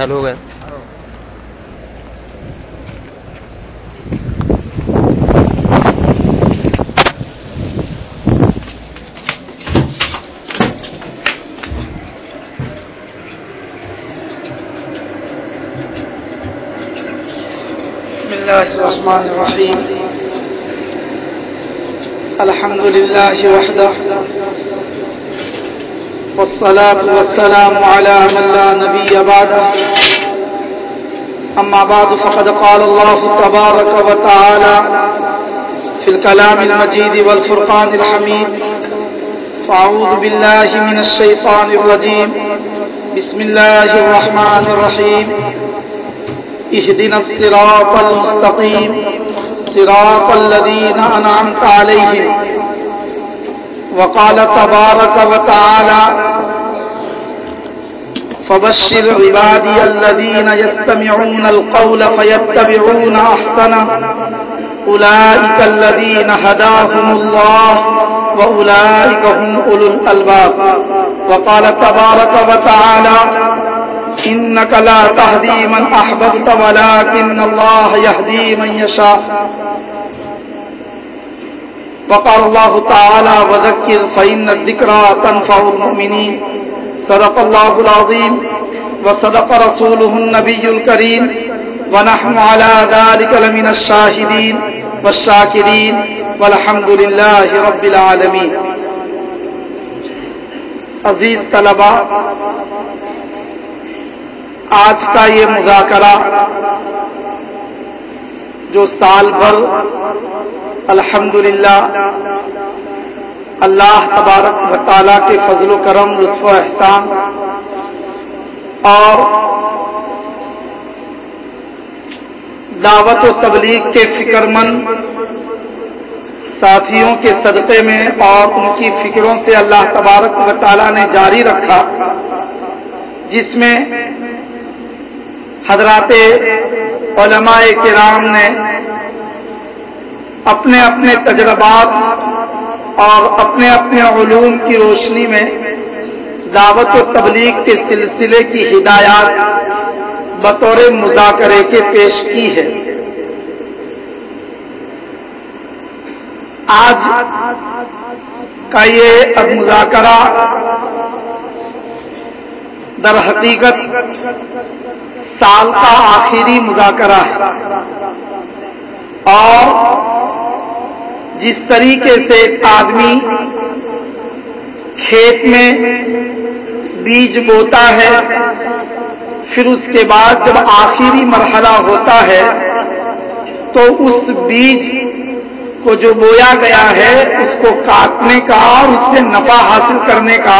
چالو ہو گیا بسم الله الرحمن الرحيم الحمد لله وحده والصلاة والسلام على من لا نبي بعده. أما بعد، فقد قال الله تبارك وتعالى في الكلام المجيد والفرقان الحميد فأعوذ بالله من الشيطان الرجيم. بسم الله الرحمن الرحيم. اهدنا الصراط المستقيم. صراط الذين أنعمت عليهم. وقال تبارك وتعالى فبشر عبادي الذين يستمعون القول فيتبعون أحسنه. أولئك الذين هداهم الله وأولئك هم أولو الألباب. وقال تبارك وتعالى إنك لا تهدي من أحببت ولكن الله يهدي من يشاء. وقال الله تعالى وذكر فإن الذكرى تنفع المؤمنين. صدق الله العظيم وصدق رسوله النبي الكريم ونحن على ذلك لمن الشاهدين والشاكرين والحمد لله رب العالمين عزیز طلبہ، آج کا یہ مذاکرہ جو سال بھر الحمدللہ اللہ تبارک و تعالیٰ کے فضل و کرم، لطف و احسان اور دعوت و تبلیغ کے فکر مند ساتھیوں کے صدقے میں اور ان کی فکروں سے اللہ تبارک و تعالیٰ نے جاری رکھا، جس میں حضرات علماء کرام نے اپنے اپنے تجربات اور اپنے اپنے علوم کی روشنی میں دعوت و تبلیغ کے سلسلے کی ہدایات بطور مذاکرے کے پیش کی ہے۔ آج کا یہ اب مذاکرہ در حقیقت سال کا آخری مذاکرہ ہے اور جس طریقے سے ایک آدمی کھیت میں بیج بوتا ہے، پھر اس کے بعد جب آخری مرحلہ ہوتا ہے، تو اس بیج کو جو بویا گیا ہے، اس کو کاٹنے کا اور اس سے نفع حاصل کرنے کا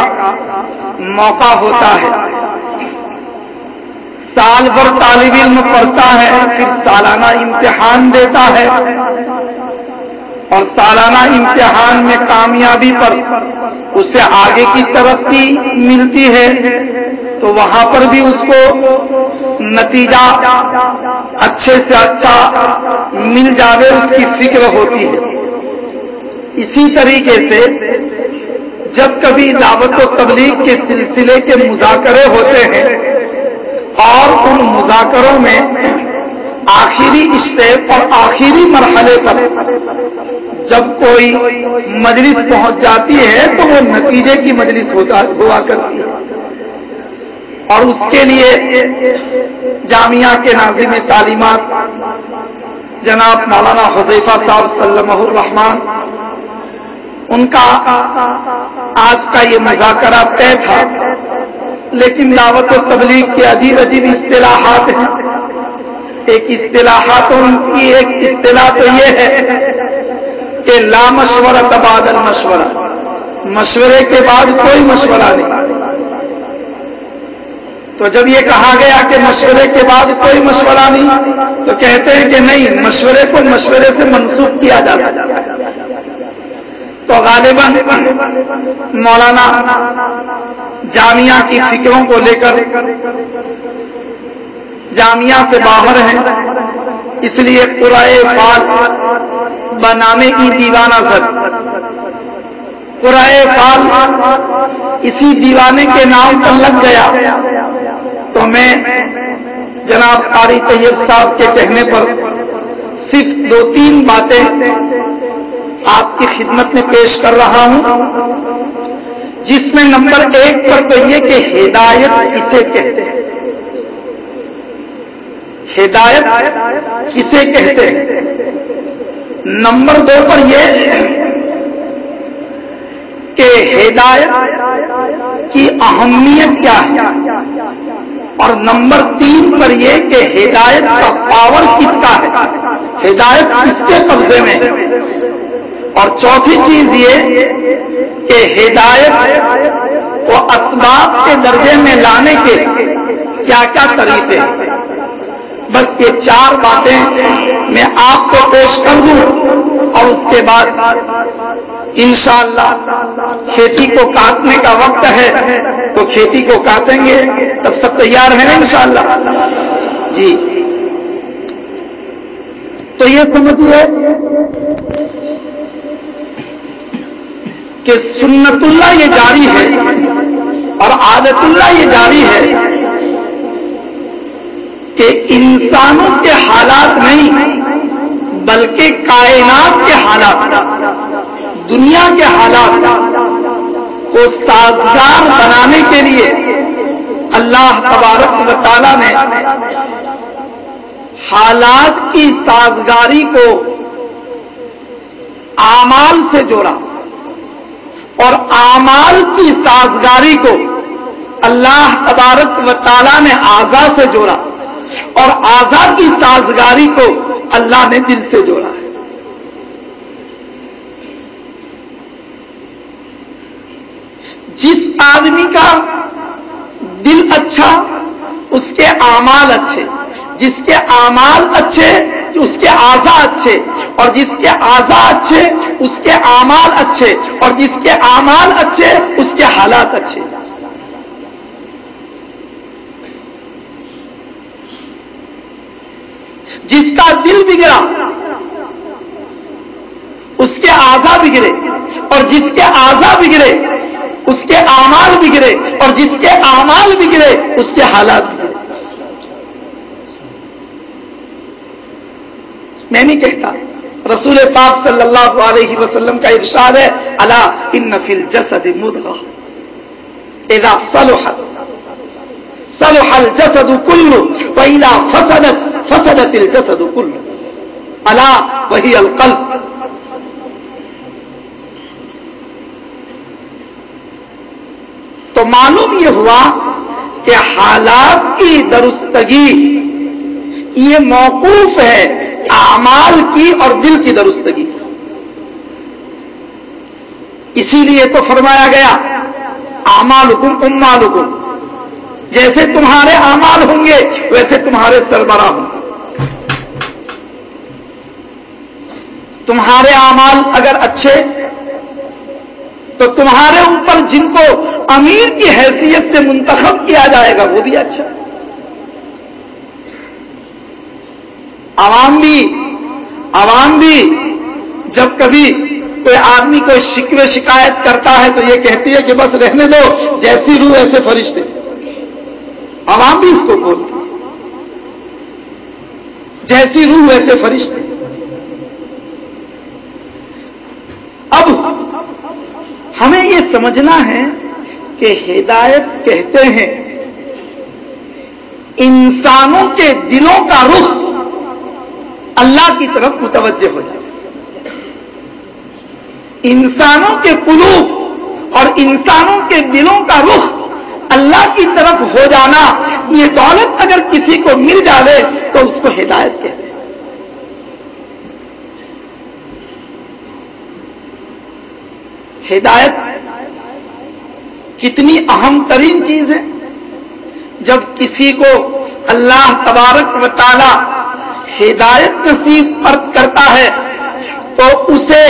موقع ہوتا ہے۔ سال بھر طالب علم پڑھتا ہے، پھر سالانہ امتحان دیتا ہے۔ اور سالانہ امتحان میں کامیابی پر اسے آگے کی ترقی ملتی ہے، تو وہاں پر بھی اس کو نتیجہ اچھے سے اچھا مل جاوے، اس کی فکر ہوتی ہے۔ اسی طریقے سے جب کبھی دعوت و تبلیغ کے سلسلے کے مذاکرے ہوتے ہیں اور ان مذاکروں میں آخری اسٹیپ اور آخری مرحلے پر جب کوئی مجلس پہنچ جاتی ہے تو وہ نتیجے کی مجلس ہوتا ہوا کرتی ہے۔ اور اس کے لیے جامعہ کے ناظم تعلیمات، جناب مولانا حضیفہ صاحب سلم الرحمان ان کا آج کا یہ مذاکرہ طے تھا، لیکن دعوت و تبلیغ کے عجیب عجیب اصطلاحات ہیں۔ ایک اصطلاحات ان کی ایک اصطلاح تو یہ ہے کہ لا مشورہ تبادل مشورہ مشورے کے بعد کوئی مشورہ نہیں۔ تو جب یہ کہا گیا کہ مشورے کے بعد کوئی مشورہ نہیں، تو کہتے ہیں کہ نہیں، مشورے کو مشورے سے منسوخ کیا جا سکتا ہے۔ تو غالباً مولانا جامعہ کی فکروں کو لے کر جامعہ سے باہر ہیں، اس لیے قرائے فال بنامے کی دیوانہ سر۔ قرائے فال اسی دیوانے کے نام پر لگ گیا۔ تو میں جناب قاری طیب صاحب کے کہنے پر صرف دو تین باتیں آپ کی خدمت میں پیش کر رہا ہوں۔ جس میں نمبر ایک پر تو یہ کہ ہدایت کسے کہتے ہیں؟ ہدایت کسے کہتے ہیں؟ نمبر دو پر یہ کہ ہدایت کی اہمیت کیا ہے؟ اور نمبر تین پر یہ کہ ہدایت کا پاور کس کا ہے؟ ہدایت کس کے قبضے میں؟ اور چوتھی چیز یہ کہ ہدایت کو اسباب کے درجے میں لانے کے کیا کیا طریقے ہیں؟ بس یہ چار باتیں میں آپ کو پیش کر دوں اور اس کے بعد انشاءاللہ کھیتی کو کاٹنے کا وقت ہے تو کھیتی کو کاٹیں گے تب سب تیار ہیں نا انشاءاللہ؟ جی۔ تو یہ سمجھیے کہ سنت اللہ یہ جاری ہے اور عادت اللہ یہ جاری ہے کہ انسانوں کے حالات نہیں، بلکہ کائنات کے حالات، دنیا کے حالات کو سازگار بنانے کے لیے اللہ تبارک و تعالی نے حالات کی سازگاری کو آمال سے جوڑا اور آمال کی سازگاری کو اللہ تبارک و تعالی نے آزا سے جوڑا۔ اور آزاد کی سازگاری کو اللہ نے دل سے جوڑا ہے۔ جس آدمی کا دل اچھا اس کے اعمال اچھے۔ جس کے اعمال اچھے، اس کے آزا اچھے۔ اور جس کے آزا اچھے، اس کے اعمال اچھے۔ اور جس کے اعمال اچھے، اس کے حالات اچھے۔ جس کا دل بگڑا، اس کے آزا بگڑے، اور جس کے آزا بگڑے، اس کے اعمال بگڑے، اور جس کے اعمال بگڑے، اس کے حالات بگڑے۔ میں نہیں کہتا، رسول پاک صلی اللہ علیہ وسلم کا ارشاد ہے اللہ ان نفل جسد مدغ اذا صلحت، صلح الجسد كله واذا فسدت فسدت الجسد كله. الا وهي القلب. تو معلوم یہ ہوا کہ حالات کی درستگی یہ موقوف ہے اعمال کی اور دل کی درستگی. اسی لیے تو فرمایا گیا امال حکم امال حکم جیسے تمہارے اعمال ہوں گے، ویسے تمہارے سربراہ ہوں گے۔ تمہارے اعمال اگر اچھے، تو تمہارے اوپر جن کو امیر کی حیثیت سے منتخب کیا جائے گا، وہ بھی اچھا۔ عوام بھی عوام بھی جب کبھی کوئی آدمی کوئی شکوے شکایت کرتا ہے تو یہ کہتی ہے کہ بس رہنے دو، جیسی روح ایسے فرشتے۔ عوام بھی اس کو بولتی جیسی روح، ویسے فرشتے۔ اب ہمیں یہ سمجھنا ہے کہ ہدایت کہتے ہیں، انسانوں کے دلوں کا رخ اللہ کی طرف متوجہ ہو جائے۔ انسانوں کے قلوب اور انسانوں کے دلوں کا رخ اللہ کی طرف ہو جانا، یہ دولت اگر کسی کو مل جاوے تو اس کو ہدایت کہتے ہیں۔ ہدایت کتنی اہم ترین چیز ہے۔ جب کسی کو اللہ تبارک و تعالی ہدایت نصیب فرد کرتا ہے، تو اسے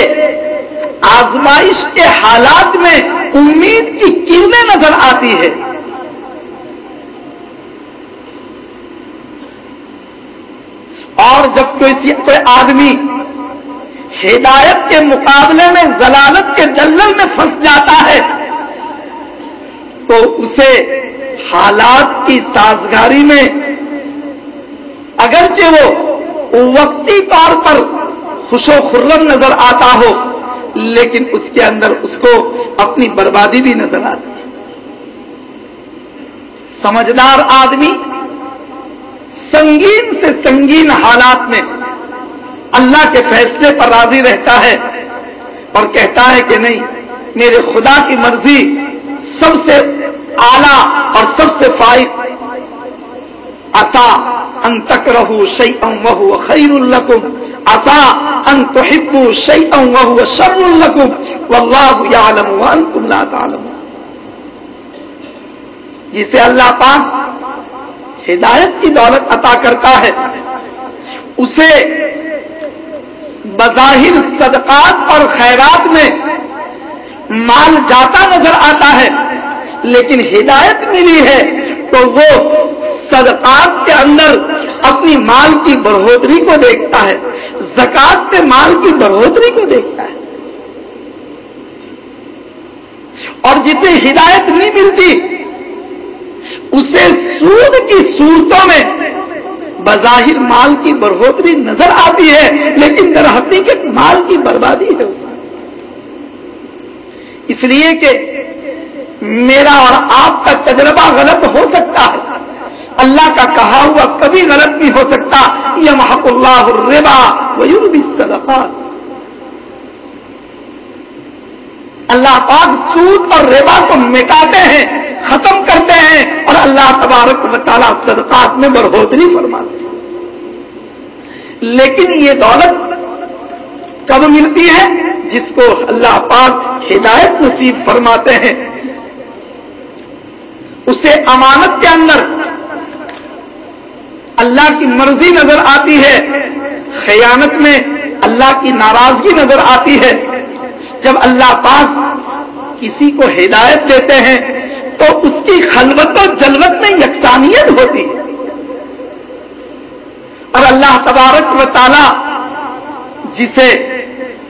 آزمائش کے حالات میں امید کی کرنیں نظر آتی ہے۔ اور جب کوئی کوئی آدمی ہدایت کے مقابلے میں ضلالت کے دلل میں پھنس جاتا ہے، تو اسے حالات کی سازگاری میں اگرچہ وہ وقتی طور پر خوش و خرم نظر آتا ہو، لیکن اس کے اندر اس کو اپنی بربادی بھی نظر آتی ہے۔ سمجھدار آدمی سنگین سے سنگین حالات میں اللہ کے فیصلے پر راضی رہتا ہے اور کہتا ہے کہ نہیں، میرے خدا کی مرضی سب سے اعلی اور سب سے فائد آسا ان تک رہو شعی ام خیر القم آسا ان تو ہبو شعی ام وہ شر القم و عالم ان تم لا تعلم جسے اللہ پاک ہدایت کی دولت عطا کرتا ہے۔ اسے بظاہر صدقات اور خیرات میں مال جاتا نظر آتا ہے، لیکن ہدایت ملی ہے تو وہ صدقات کے اندر اپنی مال کی بڑھوتری کو دیکھتا ہے، زکات میں مال کی بڑھوتری کو دیکھتا ہے۔ اور جسے ہدایت نہیں ملتی اسے سود کی صورتوں میں بظاہر مال کی بڑھوتری نظر آتی ہے، لیکن در حقیقت مال کی بربادی ہے اس میں۔ اس لیے کہ میرا اور آپ کا تجربہ غلط ہو سکتا ہے۔ اللہ کا کہا ہوا کبھی غلط نہیں ہو سکتا۔ یہ محق اللہ الربا ویربی صدقات اللہ پاک سود اور ریبا کو مٹاتے ہیں۔ ختم کرتے ہیں اور اللہ تبارک و تعالیٰ صدقات میں بڑھوتری فرماتے۔ ہیں لیکن یہ دولت کب ملتی ہے؟ جس کو اللہ پاک ہدایت نصیب فرماتے ہیں۔ اسے امانت کے اندر اللہ کی مرضی نظر آتی ہے۔ خیانت میں اللہ کی ناراضگی نظر آتی ہے۔ جب اللہ پاک کسی کو ہدایت دیتے ہیں تو اس کی خلوت و جلوت میں یکسانیت ہوتی ہے۔ اور اللہ تبارک و تعالی جسے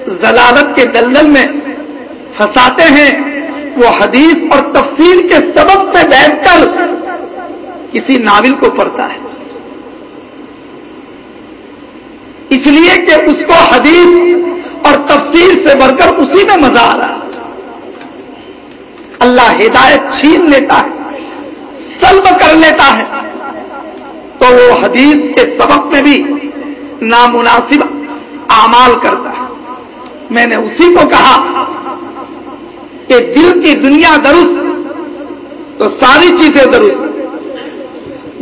ضلالت کے دلدل میں پھنساتے ہیں، وہ حدیث اور تفصیل کے سبب پہ بیٹھ کر کسی ناول کو پڑھتا ہے۔ اس لیے کہ اس کو حدیث اور تفصیل سے بڑھ کر اسی میں مزہ آ رہا اللہ ہدایت چھین لیتا ہے، سلب کر لیتا ہے۔ تو وہ حدیث کے سبب میں بھی نامناسب اعمال کرتا ہے۔ میں نے اسی کو کہا کہ دل کی دنیا درست، تو ساری چیزیں درست۔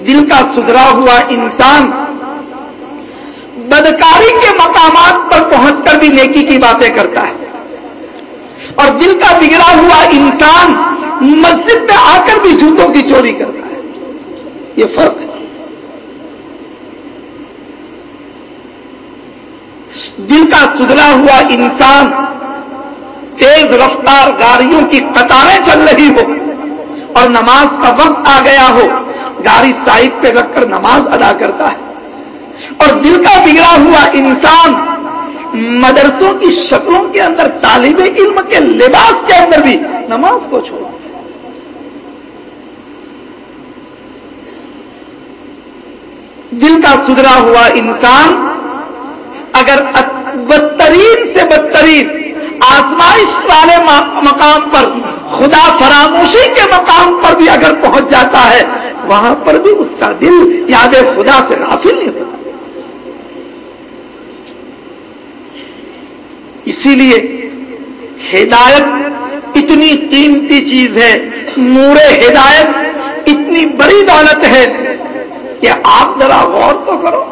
دل کا سدھرا ہوا انسان بدکاری کے مقامات پر پہنچ کر بھی نیکی کی باتیں کرتا ہے۔ اور دل کا بگڑا ہوا انسان مسجد پہ آ کر بھی جوتوں کی چوری کرتا ہے۔ یہ فرق ہے۔ دل کا سدھرا ہوا انسان تیز رفتار گاڑیوں کی قطاریں چل رہی ہو اور نماز کا وقت آ گیا ہو، گاڑی سائڈ پہ رکھ کر نماز ادا کرتا ہے۔ اور دل کا بگڑا ہوا انسان مدرسوں کی شکلوں کے اندر، طالب علم کے لباس کے اندر بھی نماز کو چھوڑا۔ دل کا سدھرا ہوا انسان، اگر بدترین سے بدترین آزمائش والے مقام پر، خدا فراموشی کے مقام پر بھی اگر پہنچ جاتا ہے، وہاں پر بھی اس کا دل یاد خدا سے غافل نہیں ہوتا۔ اسی لیے ہدایت اتنی قیمتی چیز ہے، نور ہدایت اتنی بڑی دولت ہے کہ آپ ذرا غور تو کرو،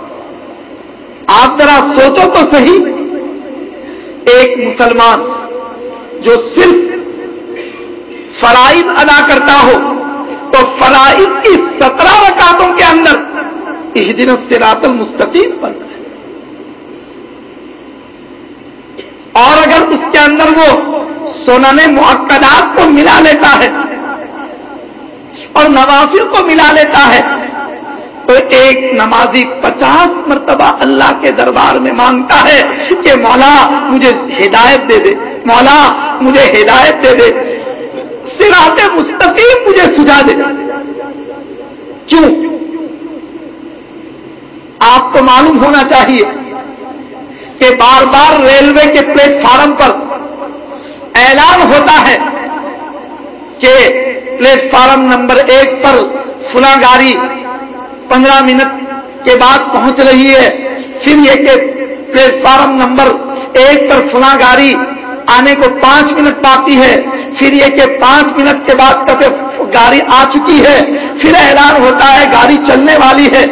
آپ ذرا سوچو تو صحیح۔ ایک مسلمان جو صرف فرائض ادا کرتا ہو، تو فرائض کی سترہ رکعتوں کے اندر اس دن سے المستقیم پڑتا ہے اور اس کے اندر وہ سوننے معقدات کو ملا لیتا ہے اور نوافل کو ملا لیتا ہے۔ تو ایک نمازی پچاس مرتبہ اللہ کے دربار میں مانگتا ہے کہ مولا مجھے ہدایت دے دے، مولا مجھے ہدایت دے دے سراط مستقیم مجھے سجا دے۔ کیوں؟ آپ کو معلوم ہونا چاہیے کہ بار بار ریلوے کے پلیٹ فارم پر اعلان ہوتا ہے کہ پلیٹ فارم نمبر ایک پر فلاں گاڑی پندرہ منٹ کے بعد پہنچ رہی ہے، پھر یہ کہ پلیٹ فارم نمبر ایک پر فلاں گاڑی آنے کو پانچ منٹ باقی ہے، پھر یہ کہ پانچ منٹ کے بعد کتے گاڑی آ چکی ہے، پھر اعلان ہوتا ہے گاڑی چلنے والی ہے۔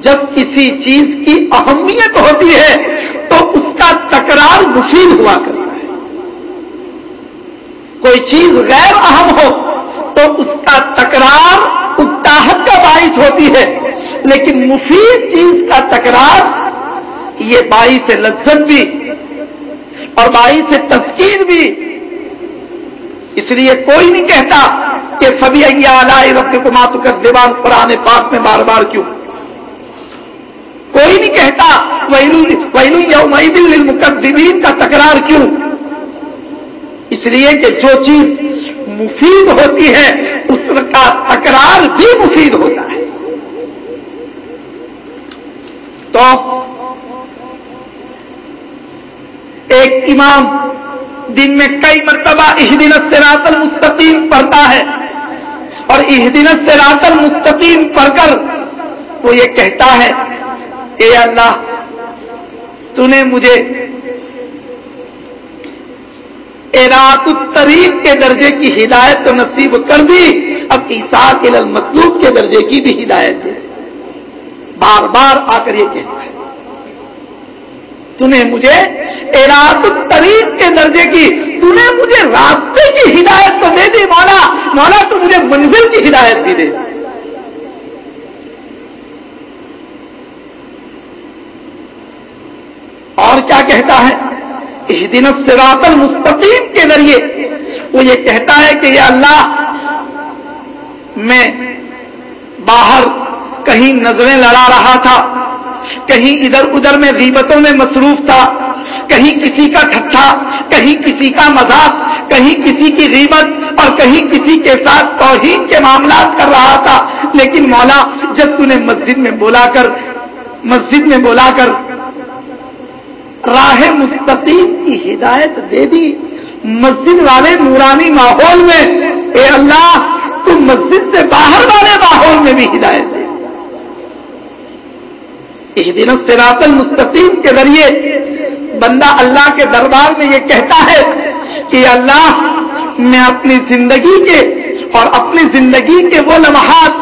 جب کسی چیز کی اہمیت ہوتی ہے تو اس کا تکرار مفید ہوا کرتا ہے۔ کوئی چیز غیر اہم ہو تو اس کا تکرار اکتاحت کا باعث ہوتی ہے۔ لیکن مفید چیز کا تکرار یہ باعث لذت بھی اور باعث تسکین بھی۔ اس لیے کوئی نہیں کہتا کہ فبی اگیا رب کو ماتو کر دیوان قرآن پاک میں بار بار کیوں؟ کوئی نہیں کہتا، ویلو یوم للمکذبین کا تکرار کیوں؟ اس لیے کہ جو چیز مفید ہوتی ہے، اس کا تکرار بھی مفید ہوتا ہے۔ تو ایک امام دن میں کئی مرتبہ اہدین سراط المستقیم پڑھتا ہے۔ اور اہدین سراط المستقیم پڑھ کر وہ یہ کہتا ہے اے اللہ تو نے مجھے ارات الطریق کے درجے کی ہدایت تو نصیب کر دی، اب عیسار المطلوب کے درجے کی بھی ہدایت دے بار بار آ کر یہ کہتا ہے تو نے مجھے ارات الطریق کے درجے کی تو نے مجھے راستے کی ہدایت تو دے دی، مولا مولا تو مجھے منزل کی ہدایت بھی دے دی۔ اور کیا کہتا ہے؟ دن سراط المستقیم کے ذریعے۔ وہ یہ کہتا ہے کہ یہ اللہ، میں باہر کہیں نظریں لڑا رہا تھا، کہیں ادھر ادھر میں غیبتوں میں مصروف تھا، کہیں کسی کا ٹھٹھا، کہیں کسی کا مذاق، کہیں کسی کی غیبت اور کہیں کسی کے ساتھ توہین کے معاملات کر رہا تھا۔ لیکن مولا، جب تو نے مسجد میں بولا کر، مسجد میں بولا کر راہ مستقیم کی ہدایت دے دی۔ مسجد والے نورانی ماحول میں، اے اللہ تم مسجد سے باہر والے ماحول میں بھی ہدایت دے دی۔ دن سراط المستقیم کے ذریعے بندہ اللہ کے دربار میں یہ کہتا ہے کہ اللہ، میں اپنی زندگی کے اور اپنی زندگی کے وہ لمحات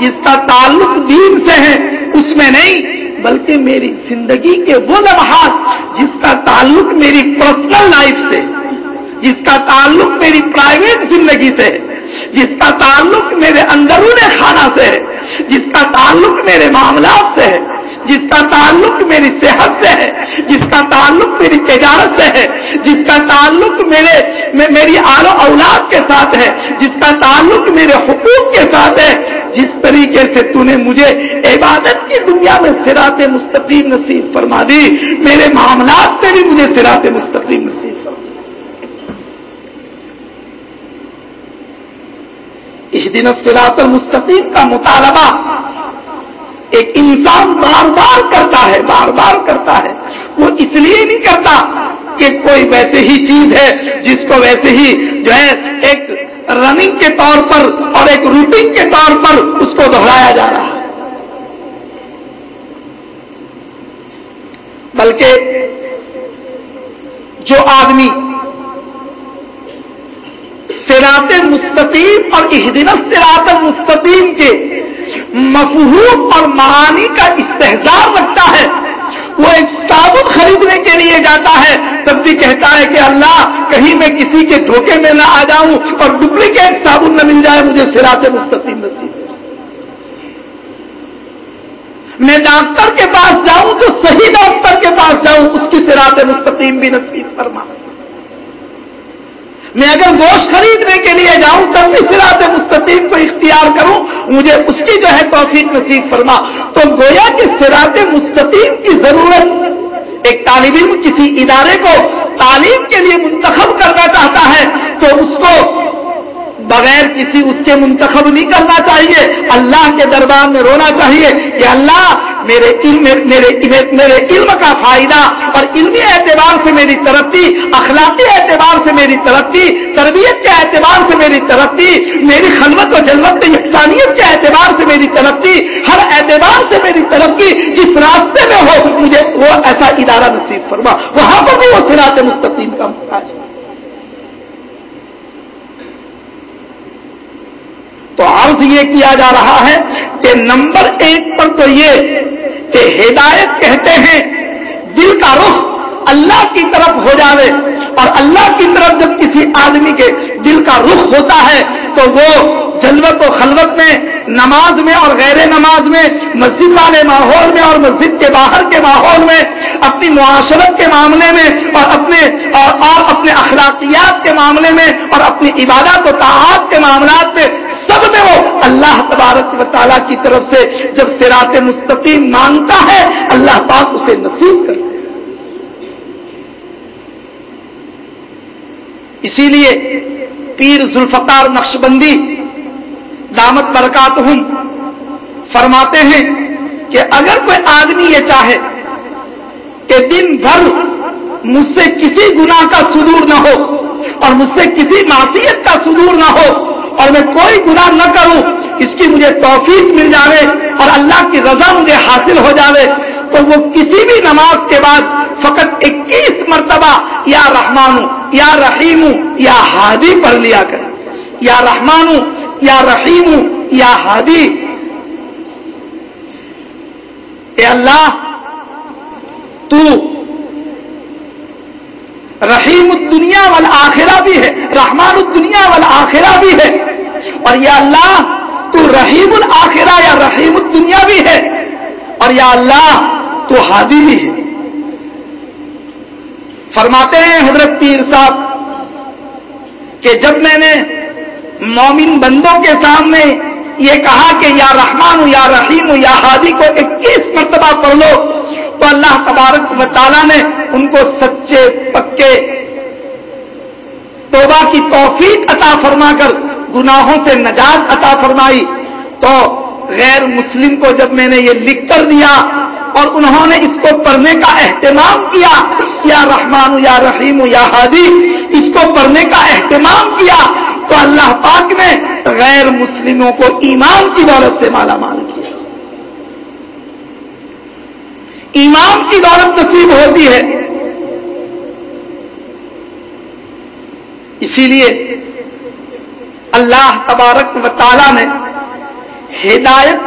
جس کا تعلق دین سے ہے، اس میں نہیں بلکہ میری زندگی کے وہ لمحات جس کا تعلق میری پرسنل لائف سے، جس کا تعلق میری پرائیویٹ زندگی سے ہے جس کا تعلق میرے اندرون خانہ سے ہے جس کا تعلق میرے معاملات سے ہے جس کا تعلق میری صحت سے ہے جس کا تعلق میری تجارت سے ہے جس کا تعلق میرے، میری آل و اولاد کے ساتھ ہے، جس کا تعلق میرے حقوق کے ساتھ ہے جس طریقے سے تو نے مجھے عبادت کی دنیا میں سرات مستقیم نصیب فرما دی، میرے معاملات میں بھی مجھے سرات مستقیم نصیب فرما اس دن سرات المستقیم کا مطالبہ ایک انسان بار بار کرتا ہے، بار بار کرتا ہے۔ وہ اس لیے نہیں کرتا کہ کوئی ویسے ہی چیز ہے جس کو ویسے ہی جو ہے ایک رننگ کے طور پر اور ایک روٹین کے طور پر اس کو دہرایا جا رہا ہے۔ بلکہ جو آدمی سراط مستقیم اور اہدنت سراط مستقیم کے مفہوم اور معانی کا استحصار رکھتا ہے وہ ایک صابن خریدنے کے لیے جاتا ہے، تب بھی کہتا ہے کہ اللہ، کہیں میں کسی کے دھوکے میں نہ آ جاؤں اور ڈپلیکیٹ صابن نہ مل جائے مجھے سرات مستقیم نصیب۔ میں ڈاکٹر کے پاس جاؤں تو صحیح ڈاکٹر کے پاس جاؤں، اس کی سرات مستقیم بھی نصیب فرما۔ میں اگر گوشت خریدنے کے لیے جاؤں، تب بھی سرات مستقیم کو اختیار کروں۔ مجھے اس کی جو ہے توفیق نصیب فرما۔ تو گویا کہ سرات مستقیم کی ضرورت ایک طالب علم کسی ادارے کو تعلیم کے لیے منتخب کرنا چاہتا ہے، تو اس کو بغیر کسی اس کے منتخب نہیں کرنا چاہیے۔ اللہ کے دربار میں رونا چاہیے کہ اللہ، میرے علم، میرے میرے علم کا فائدہ اور علمی اعتبار سے میری ترقی، اخلاقی اعتبار سے میری ترقی، تربیت کے اعتبار سے میری ترقی، میری خلوت و جلوت یکسانیت کے اعتبار سے میری ترقی، ہر اعتبار سے میری ترقی جس راستے میں ہو، مجھے وہ ایسا ادارہ نصیب فرما۔ وہاں پر بھی وہ سرات مستقیم کا محتاج تو عرض یہ کیا جا رہا ہے کہ نمبر ایک پر تو یہ کہ ہدایت کہتے ہیں دل کا رخ اللہ کی طرف ہو جاوے اور اللہ کی طرف جب کسی آدمی کے دل کا رخ ہوتا ہے تو وہ جلوت و خلوت میں نماز میں اور غیر نماز میں مسجد والے ماحول میں اور مسجد کے باہر کے ماحول میں اپنی معاشرت کے معاملے میں اور اپنے اور, اور اپنے اخلاقیات کے معاملے میں اور اپنی عبادت و تعات کے معاملات میں اللہ تبارک و تعالیٰ کی طرف سے جب سرات مستقیم مانگتا ہے، اللہ پاک اسے نصیب کرتے اسی لیے پیر ذوالفقار نقش بندی دامت برکات ہوں فرماتے ہیں کہ اگر کوئی آدمی یہ چاہے کہ دن بھر مجھ سے کسی گناہ کا صدور نہ ہو اور مجھ سے کسی معصیت کا صدور نہ ہو اور میں کوئی گناہ نہ کروں اس کی مجھے توفیق مل جاوے اور اللہ کی رضا مجھے حاصل ہو جاوے، تو وہ کسی بھی نماز کے بعد فقط اکیس مرتبہ یا رحمانو، یا رحیم یا ہادی پڑھ لیا کر یا رحمانو، یا رحیم یا ہادی۔ اے اللہ، تو رحیم الدنیا والآخرہ بھی ہے، رحمان الدنیا والآخرہ بھی ہے۔ اور یا اللہ تو رحیم الآخرہ، یا رحیم الدنیا بھی ہے، اور یا اللہ، تو ہادی بھی ہے۔ فرماتے ہیں حضرت پیر صاحب کہ جب میں نے مومن بندوں کے سامنے یہ کہا کہ یا رحمان یا رحیم، یا ہادی کو اکیس مرتبہ پڑھ لو، تو اللہ تبارک و تعالیٰ نے ان کو سچے، پکے توبہ کی توفیق عطا فرما کر گناہوں سے نجات عطا فرمائی، تو غیر مسلم کو جب میں نے یہ لکھ کر دیا اور انہوں نے اس کو پڑھنے کا اہتمام کیا، یا رحمان یا رحیم، یا ہادی، اس کو پڑھنے کا اہتمام کیا، تو اللہ پاک نے غیر مسلموں کو ایمان کی دولت سے مالا مال کیا۔ ایمان کی دولت نصیب ہوتی ہے۔ اسی لیے اللہ تبارک و تعالی نے ہدایت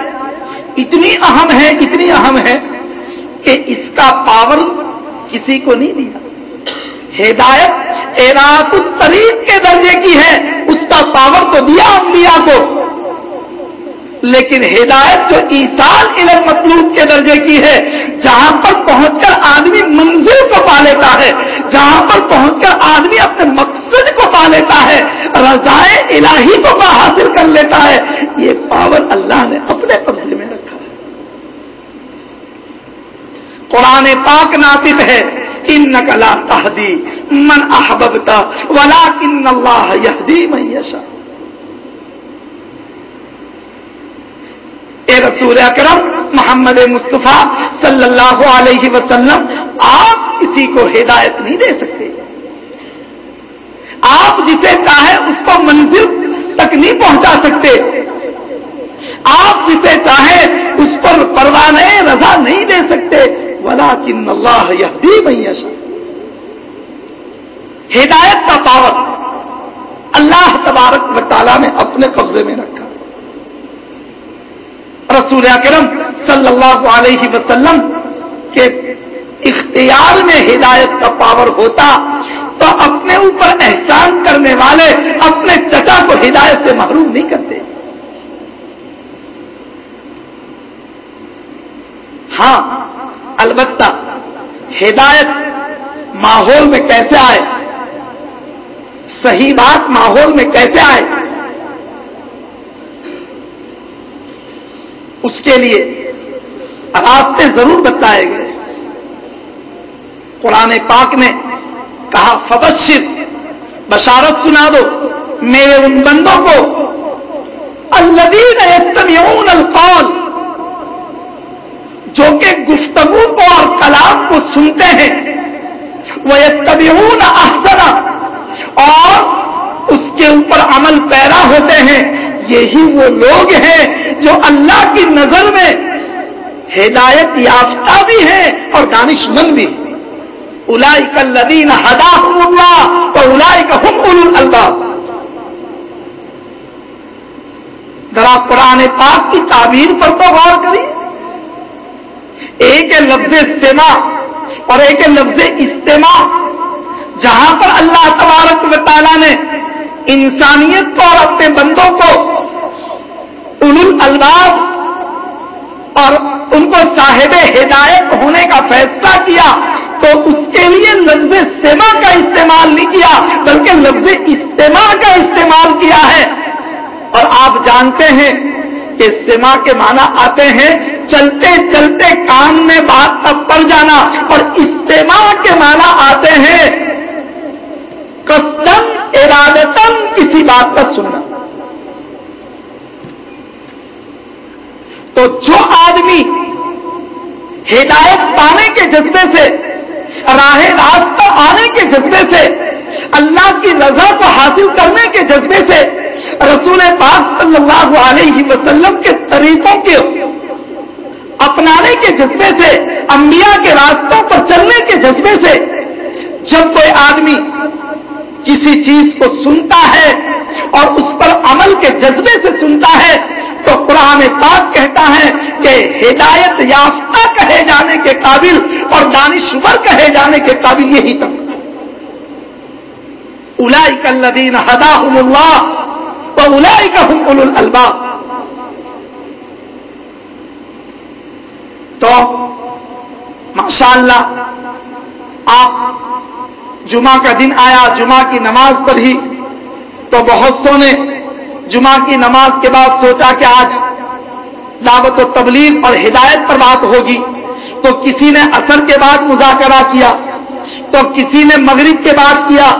اتنی اہم ہے، اتنی اہم ہے کہ اس کا پاور کسی کو نہیں دیا۔ ہدایت ایرات الطریق کے درجے کی ہے، اس کا پاور تو دیا انبیاء کو۔ لیکن ہدایت جو ایسال علم مطلوب کے درجے کی ہے، جہاں پر پہنچ کر آدمی منزل کو پا لیتا ہے جہاں پر پہنچ کر آدمی اپنے مقصد کو پا لیتا ہے، رضائے الہی کو حاصل کر لیتا ہے، یہ پاور اللہ نے اپنے قبضے میں رکھا ہے۔ قرآن پاک ناطب ہے ان نقلا تحدی من احبتا ولا ان اللہ یہدی میشا اے رسول اکرم، محمد مصطفیٰ صلی اللہ علیہ وسلم، آپ کسی کو ہدایت نہیں دے سکتے۔ آپ جسے چاہے اس کو منزل تک نہیں پہنچا سکتے۔ آپ جسے چاہے اس پر پروانے رضا نہیں دے سکتے۔ ولا کن اللہ یہدی میشا ہدایت کا پاور اللہ تبارک و تعالیٰ نے اپنے قبضے میں رکھا۔ رسول اکرم صلی اللہ علیہ وسلم کے اختیار میں ہدایت کا پاور ہوتا تو اپنے اوپر احسان کرنے والے اپنے چچا کو ہدایت سے محروم نہیں کرتے۔ ہاں البتہ ہدایت ماحول میں کیسے آئے؟ صحیح بات ماحول میں کیسے آئے؟ اس کے لیے راستے ضرور بتائے گئے۔ قرآن پاک نے کہا، فبشر، بشارت سنا دو، میرے ان بندوں کو۔ الدین استمیون القول، جو کہ گفتگو کو اور کلام کو سنتے ہیں وہ تبیون احسنا اور اس کے اوپر عمل پیرا ہوتے ہیں۔ یہی وہ لوگ ہیں جو اللہ کی نظر میں ہدایت یافتہ بھی ہیں اور دانش مند بھی الائی کلین ہدا اللہ اور الائی کا ہم الباب ذرا قرآن پاک کی تعبیر پر تو غور کریے ایک ہے لفظ سما اور ایک ہے لفظ استماع۔ جہاں پر اللہ تبارک و تعالیٰ نے انسانیت کو اور اپنے بندوں کو ان الباب اور ان کو صاحب ہدایت ہونے کا فیصلہ کیا تو اس کے لیے لفظ سما کا استعمال نہیں کیا، بلکہ لفظ استماع کا استعمال کیا ہے۔ اور آپ جانتے ہیں کہ سما کے معنی آتے ہیں چلتے چلتے کان میں بات کا پڑ جانا اور استماع کے معنی آتے ہیں۔ کستن ارادتن کسی بات کا سننا۔ تو جو آدمی ہدایت پانے کے جذبے سے، راہ راستہ آنے کے جذبے سے، اللہ کی رضا کو حاصل کرنے کے جذبے سے رسول پاک صلی اللہ علیہ وسلم کے طریقوں کے اپنانے کے جذبے سے، انبیاء کے راستوں پر چلنے کے جذبے سے، جب کوئی آدمی کسی چیز کو سنتا ہے اور اس پر عمل کے جذبے سے سنتا ہے تو قرآن پاک کہتا ہے کہ ہدایت یافتہ کہے جانے کے قابل اور دانشور کہے جانے کے قابل یہی تک۔ الائی کلین ہدا اللہ و الائی کا ہم الباب تو ماشاء اللہ آپ جمعہ کا دن آیا، جمعہ کی نماز پڑھی تو بہت سو نے جمعہ کی نماز کے بعد سوچا کہ آج دعوت و تبلیغ اور ہدایت پر بات ہوگی۔ تو کسی نے اثر کے بعد مذاکرہ کیا، تو کسی نے مغرب کے بعد کیا،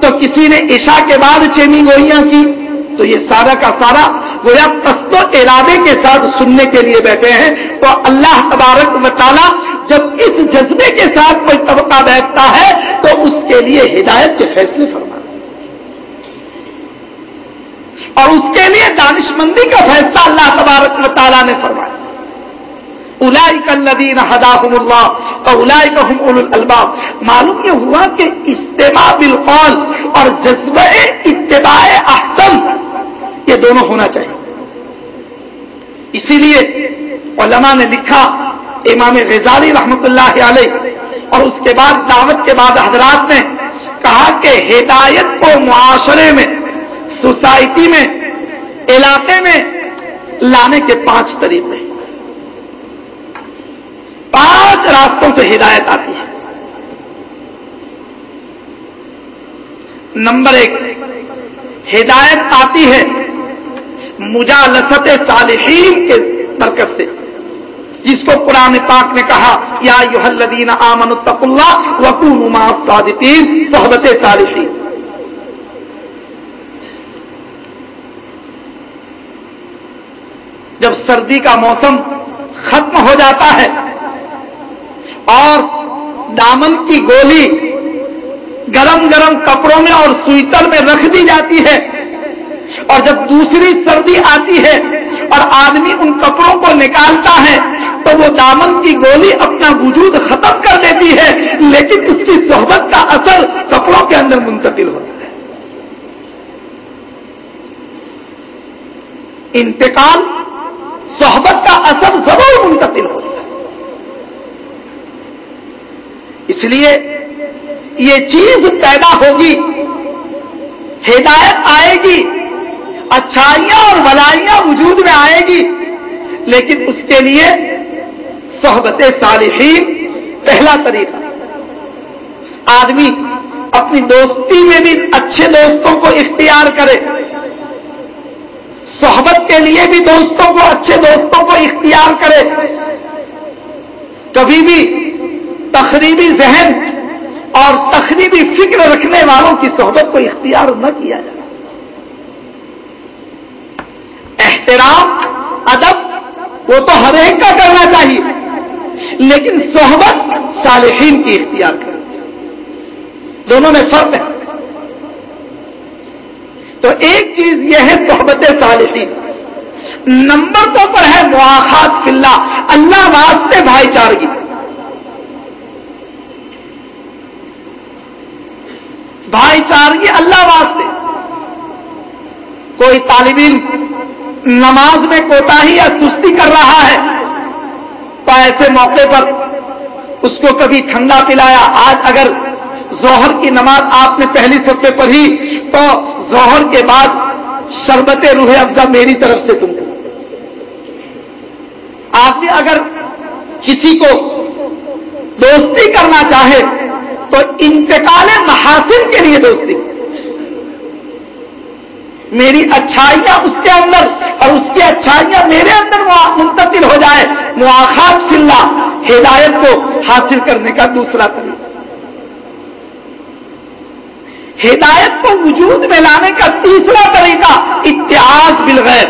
تو کسی نے عشاء کے بعد چیمی گوئیاں کی۔ تو یہ سارا کا سارا گویا تست و ارادے کے ساتھ سننے کے لیے بیٹھے ہیں۔ تو اللہ تبارک و جب اس جذبے کے ساتھ کوئی طبقہ بیٹھتا ہے تو اس کے لیے ہدایت کے فیصلے فرما۔ اور اس کے لیے دانش مندی کا فیصلہ اللہ تبارک و تعالیٰ نے فرمایا۔ الائی کلین ہداحم اللہ اور الائی کا الباب معلوم یہ ہوا کہ استماع بالقول اور جذبہ اتباع احسن، یہ دونوں ہونا چاہیے۔ اسی لیے علماء نے لکھا امام غزالی رحمت اللہ علیہ، اور اس کے بعد دعوت کے بعد حضرات نے کہا کہ ہدایت کو معاشرے میں، سوسائٹی میں، علاقے میں لانے کے پانچ طریقے پانچ راستوں سے ہدایت آتی ہے۔ نمبر ایک، ہدایت آتی ہے مجالست صالحین کے برکت سے۔ جس کو قرآن پاک نے کہا، یا یو الدین آمن التق اللہ وکون صادقین صحبت صالحین۔ جب سردی کا موسم ختم ہو جاتا ہے اور دامن کی گولی گرم گرم کپڑوں میں اور سویٹر میں رکھ دی جاتی ہے اور جب دوسری سردی آتی ہے اور آدمی ان کپڑوں نکالتا ہے تو وہ دامن کی گولی اپنا وجود ختم کر دیتی ہے، لیکن اس کی صحبت کا اثر کپڑوں کے اندر منتقل ہوتا ہے۔ انتقال صحبت کا اثر ضرور منتقل ہوتا ہے۔ اس لیے یہ چیز پیدا ہوگی، ہدایت آئے گی، اچھائیاں اور بلائیاں وجود میں آئے گی۔ لیکن اس کے لیے صحبت صالحین پہلا طریقہ۔ آدمی اپنی دوستی میں بھی اچھے دوستوں کو اختیار کرے۔ صحبت کے لیے بھی دوستوں کو اچھے دوستوں کو اختیار کرے۔ کبھی بھی تقریبی ذہن اور تقریبی فکر رکھنے والوں کی صحبت کو اختیار نہ کیا جائے۔ احترام، ادب وہ تو ہر ایک کا کرنا چاہیے۔ لیکن صحبت صالحین کی اختیار کرنا چاہیے دونوں میں فرق ہے۔ تو ایک چیز یہ ہے صحبت صالحین۔ نمبر دو پر ہے مواخات فی اللہ۔ اللہ واسطے بھائی چارگی۔ بھائی چارگی اللہ واسطے۔ کوئی طالب علم نماز میں کوتا ہی یا سستی کر رہا ہے؟ تو ایسے موقع پر اس کو کبھی ٹھنڈا پلایا۔ آج اگر ظہر کی نماز آپ نے پہلی سطح پڑھی تو ظہر کے بعد شربت روح افزا میری طرف سے تم کو۔ آدمی اگر کسی کو دوستی کرنا چاہے، تو انتقال محاسن کے لیے دوستی۔ میری اچھائیاں اس کے اندر اور اس کی اچھائیاں میرے اندر منتقل ہو جائے مواخات فی اللہ، ہدایت کو حاصل کرنے کا دوسرا طریقہ۔ ہدایت کو وجود میں لانے کا تیسرا طریقہ اتہاس بالغیر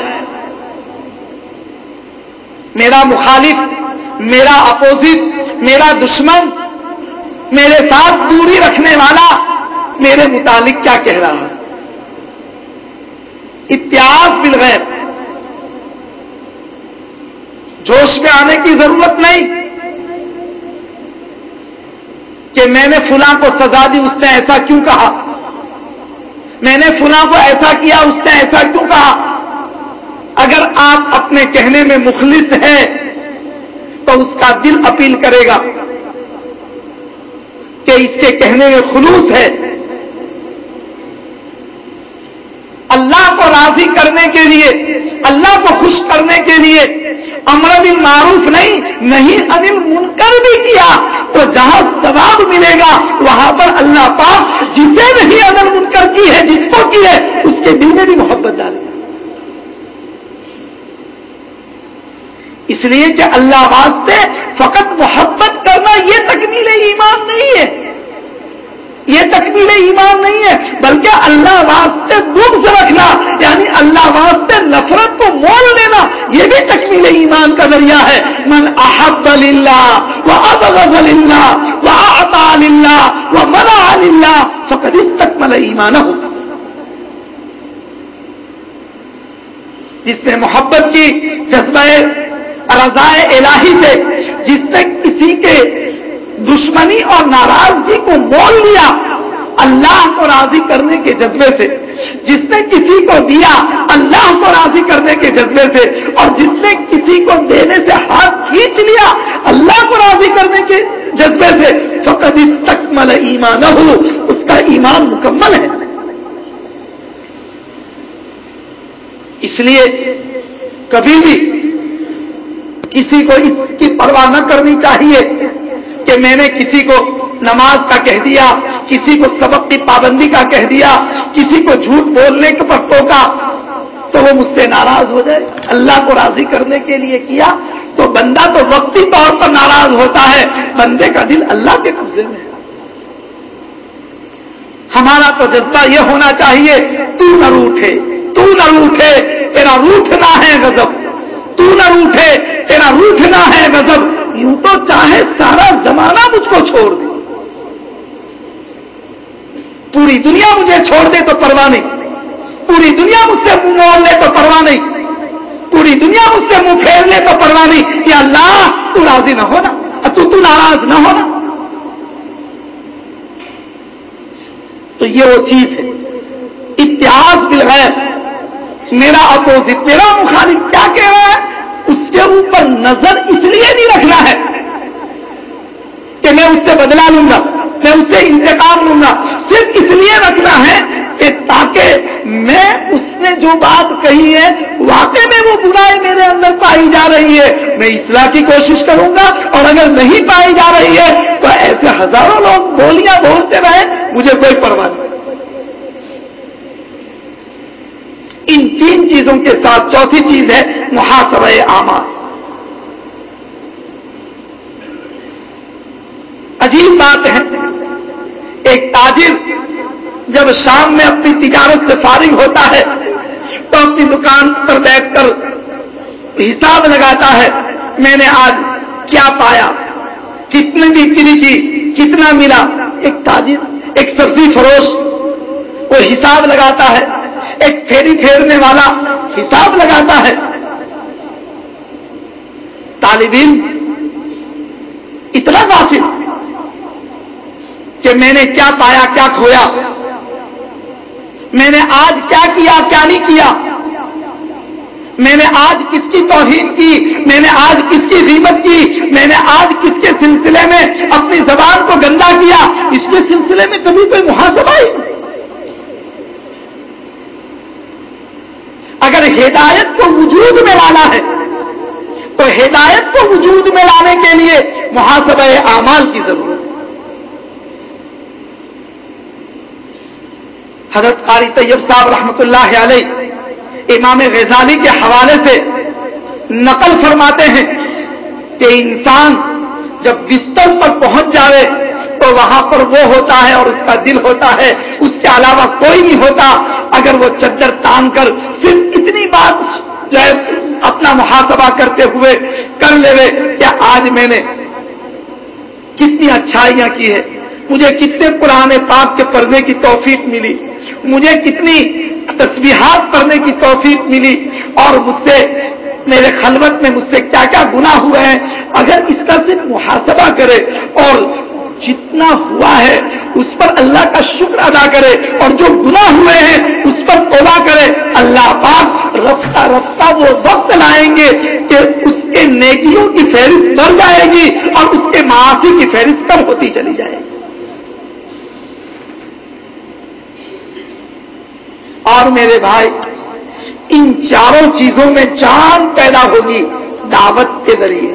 میرا مخالف، میرا اپوزٹ، میرا دشمن، میرے ساتھ دوری رکھنے والا، میرے متعلق کیا کہہ رہا ہے؟ اتہاس بالغیر جوش میں آنے کی ضرورت نہیں کہ میں نے فلاں کو سزا دی، اس نے ایسا کیوں کہا؟ میں نے فلاں کو ایسا کیا، اس نے ایسا کیوں کہا؟ اگر آپ اپنے کہنے میں مخلص ہیں تو اس کا دل اپیل کرے گا کہ اس کے کہنے میں خلوص ہے۔ اللہ کو راضی کرنے کے لیے، اللہ کو خوش کرنے کے لیے امر بن معروف نہیں نہیں انل منکر بھی کیا، تو جہاں ثواب ملے گا، وہاں پر اللہ پاک جسے نہیں امر منکر کی ہے، جس کو کی ہے، اس کے دل میں بھی محبت ڈالے گا اس لیے کہ اللہ واسطے فقط محبت کرنا یہ تکمیل ایمان نہیں ہے۔ یہ تکمیل ایمان نہیں ہے، بلکہ اللہ واسطے بغض رکھنا یعنی اللہ واسطے نفرت کو مول لینا، یہ بھی تکمیل ایمان کا ذریعہ ہے۔ من احب اللہ وہ ابغض اللہ وہ اطال اللہ وہ منا اللہ فقط اس ایمان ہو جس نے محبت کی، جذبہ رضائے الہی سے، جس نے کسی کے دشمنی اور ناراضگی کو مول لیا اللہ کو راضی کرنے کے جذبے سے۔ جس نے کسی کو دیا اللہ کو راضی کرنے کے جذبے سے۔ اور جس نے کسی کو دینے سے ہاتھ کھینچ لیا اللہ کو راضی کرنے کے جذبے سے۔ فقط استکمل ایمان ہو اس کا ایمان مکمل ہے۔ اس لیے کبھی بھی کسی کو اس کی پرواہ نہ کرنی چاہیے۔ کہ میں نے کسی کو نماز کا کہہ دیا، کسی کو سبق کی پابندی کا کہہ دیا، کسی کو جھوٹ بولنے کے پر ٹوکا، تو وہ مجھ سے ناراض ہو جائے۔ اللہ کو راضی کرنے کے لیے کیا؟ تو بندہ تو وقتی طور پر ناراض ہوتا ہے، بندے کا دل اللہ کے قبضے میں ہمارا تو جذبہ یہ ہونا چاہیے، تو نہ روٹے تو نہ روٹے تیرا روٹنا ہے غضب۔ تو نہ روٹے تیرا روٹنا ہے غضب۔ یوں تو چاہے سارا زمانہ مجھ کو چھوڑ دے۔ پوری دنیا مجھے چھوڑ دے تو پرواہ نہیں۔ پوری دنیا مجھ سے منہ موڑ لے تو پرواہ نہیں۔ پوری دنیا مجھ سے منہ پھیر لے تو پرواہ نہیں کہ اللہ، تو راضی نہ ہونا۔ تو تو ناراض نہ ہونا۔ تو یہ وہ چیز ہے۔ اتہاس بالغیر میرا اپوزٹ، میرا مخالف کیا کہہ رہا ہے؟ اس کے اوپر نظر اس لیے نہیں رکھنا ہے کہ میں اس سے بدلا لوں گا، میں اس سے انتقام لوں گا۔ صرف اس لیے رکھنا ہے کہ تاکہ میں اس نے جو بات کہی ہے واقع میں وہ برائی میرے اندر پائی جا رہی ہے۔ میں اصلاح کی کوشش کروں گا اور اگر نہیں پائی جا رہی ہے، تو ایسے ہزاروں لوگ بولیاں بولتے رہے، مجھے کوئی پرواہ نہیں۔ ان تین چیزوں کے ساتھ چوتھی چیز ہے محاسبہ اعمال۔ عجیب بات ہے، ایک تاجر جب شام میں اپنی تجارت سے فارغ ہوتا ہے تو اپنی دکان پر بیٹھ کر حساب لگاتا ہے، میں نے آج کیا پایا؟ کتنے بکری کی، کتنا ملا؟ ایک تاجر، ایک سبزی فروش، وہ حساب لگاتا ہے ایک پھیری پھیرنے والا حساب لگاتا ہے۔ طالب علم اتنا غافل کہ میں نے کیا پایا، کیا کھویا؟ میں نے آج کیا کیا کیا نہیں کیا؟ میں نے آج کس کی توہین کی؟ میں نے آج کس کی قیمت کی؟ میں نے آج کس کے سلسلے میں اپنی زبان کو گندا کیا؟ اس کے سلسلے میں کبھی کوئی محاسبہ ہی اگر ہدایت کو وجود میں لانا ہے، تو ہدایت کو وجود میں لانے کے لیے محاسبہ اعمال کی ضرورت ہے۔ حضرت قاری طیب صاحب رحمۃ اللہ علیہ امام غزالی کے حوالے سے نقل فرماتے ہیں کہ انسان جب بستر پر پہنچ جاوے تو وہاں پر وہ ہوتا ہے اور اس کا دل ہوتا ہے، اس کے علاوہ کوئی نہیں ہوتا۔ اگر وہ چدر تان کر صرف اتنی بات جو ہے اپنا محاسبہ کرتے ہوئے کر لے کیا آج میں نے کتنی اچھائیاں کی ہے مجھے کتنے پرانے پاک کے پردے کی توفیق ملی، مجھے کتنی تسبیحات پڑھنے کی توفیق ملی، اور مجھ سے، میرے خلوت میں مجھ سے کیا کیا گناہ ہوئے ہیں؟ اگر اس کا صرف محاسبہ کرے اور جتنا ہوا ہے، اس پر اللہ کا شکر ادا کرے اور جو گناہ ہوئے ہیں، اس پر توبہ کرے۔ اللہ پاک رفتہ رفتہ وہ وقت لائیں گے کہ اس کے نیکیوں کی فہرست بڑھ جائے گی اور اس کے معاشی کی فہرست کم ہوتی چلی جائے گی۔ اور میرے بھائی، ان چاروں چیزوں میں جان پیدا ہوگی دعوت کے ذریعے۔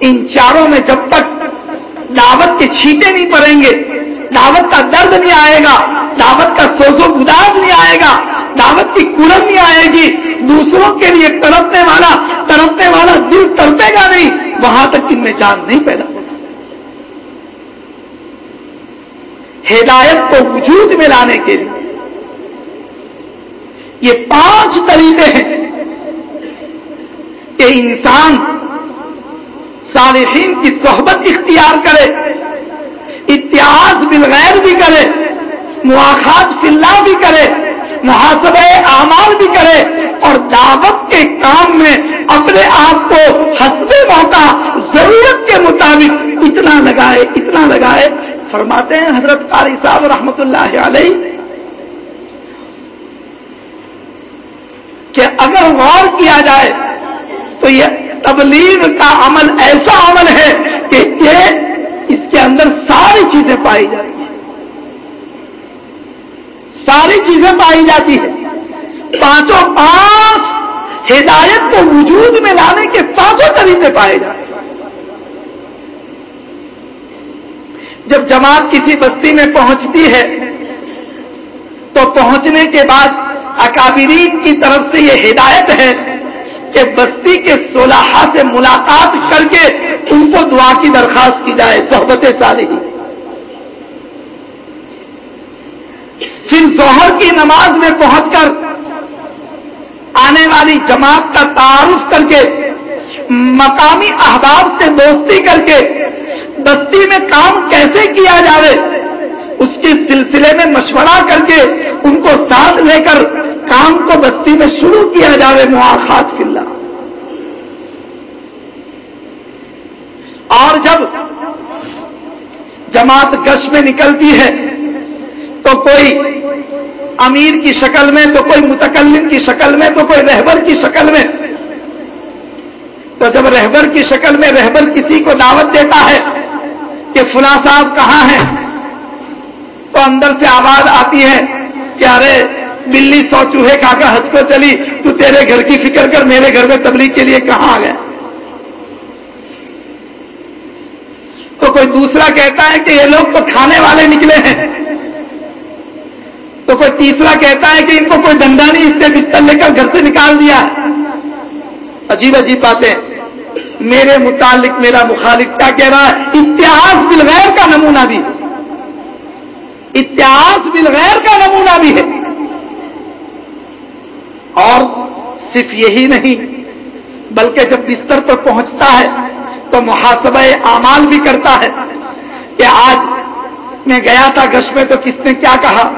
ان چاروں میں جب تک چھیٹے نہیں پڑیں گے۔ دعوت کا درد نہیں آئے گا، دعوت کا سوز و گداز نہیں آئے گا، دعوت کی کورم نہیں آئے گی۔ دوسروں کے لیے تڑپنے والا تڑپنے والا دل تڑپے گا نہیں، وہاں تک ان میں جان نہیں پیدا ہو سکتی ہدایت کو وجود میں لانے کے لیے یہ پانچ طریقے ہیں کہ انسان صالحین کی صحبت اختیار کرے۔ اتحاد بالغیر بھی کرے مواخات فلّہ بھی کرے، محاسبہ اعمال بھی کرے اور دعوت کے کام میں اپنے آپ کو حسب موقع، ضرورت کے مطابق اتنا لگائے اتنا لگائے۔ فرماتے ہیں حضرت قاری صاحب رحمت اللہ علیہ کہ اگر غور کیا جائے تو یہ تبلیغ کا عمل ایسا عمل ہے کہ یہ اس کے اندر ساری چیزیں پائی جاتی ہیں۔ ساری چیزیں پائی جاتی ہیں۔ پانچوں پانچ ہدایت کو وجود میں لانے کے پانچوں طریقے پائے جاتے ہیں۔ جب جماعت کسی بستی میں پہنچتی ہے، تو پہنچنے کے بعد اکابرین کی طرف سے یہ ہدایت ہے کہ بستی کے سولہ سے ملاقات کر کے ان کو دعا کی درخواست کی جائے، صحبت صالحی۔ پھر ظہر کی نماز میں پہنچ کر آنے والی جماعت کا تعارف کر کے، مقامی احباب سے دوستی کر کے بستی میں کام کیسے کیا جائے اس کے سلسلے میں مشورہ کر کے ان کو ساتھ لے کر کام کو بستی میں شروع کیا جائے مواخات فی اللہ۔ اور جب جماعت گش میں نکلتی ہے، تو کوئی امیر کی شکل میں، تو کوئی متکلم کی شکل میں، تو کوئی رہبر کی شکل میں۔ تو جب رہبر کی شکل میں رہبر کسی کو دعوت دیتا ہے کہ فلاں صاحب کہاں ہیں، تو اندر سے آواز آتی ہے کہ ارے بلی سو چوہے کھا کر حج کو چلی، تو تیرے گھر کی فکر کر میرے گھر میں تبلیغ کے لیے کہاں آ گیا تو کوئی دوسرا کہتا ہے کہ یہ لوگ تو کھانے والے نکلے ہیں۔ تو کوئی تیسرا کہتا ہے کہ ان کو کوئی دندا نہیں، اس نے بستر لے کر گھر سے نکال دیا۔ عجیب عجیب باتیں۔ میرے متعلق میرا مخالف کیا کہہ رہا ہے؟ اتہاس بالغیر کا نمونہ بھی۔ اتہاس بالغیر کا نمونہ بھی ہے۔ اور صرف یہی نہیں، بلکہ جب بستر پر پہنچتا ہے تو محاسبہ اعمال بھی کرتا ہے کہ آج میں گیا تھا گش میں تو کس نے کیا کہا؟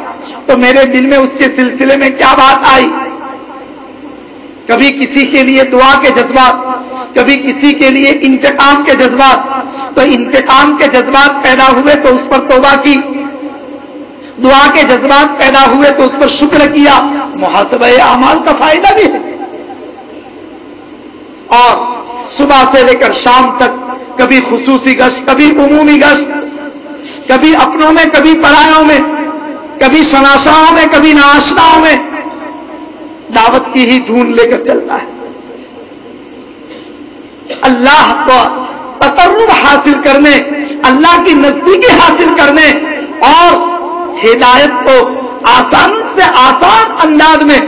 تو میرے دل میں اس کے سلسلے میں کیا بات آئی؟ کبھی کسی کے لیے دعا کے جذبات، کبھی کسی کے لیے انتقام کے جذبات۔ تو انتقام کے جذبات پیدا ہوئے تو اس پر توبہ کی، دعا کے جذبات پیدا ہوئے تو اس پر شکر کیا۔ محاسبہ اعمال کا فائدہ بھی ہے۔ اور صبح سے لے کر شام تک کبھی خصوصی گشت، کبھی عمومی گشت، کبھی اپنوں میں، کبھی پڑھایوں میں، کبھی شناشاؤں میں، کبھی ناشتاؤں میں، دعوت کی ہی دھون لے کر چلتا ہے۔ اللہ کو تقرب حاصل کرنے، اللہ کی نزدیکی حاصل کرنے اور ہدایت کو آسان سے آسان انداز میں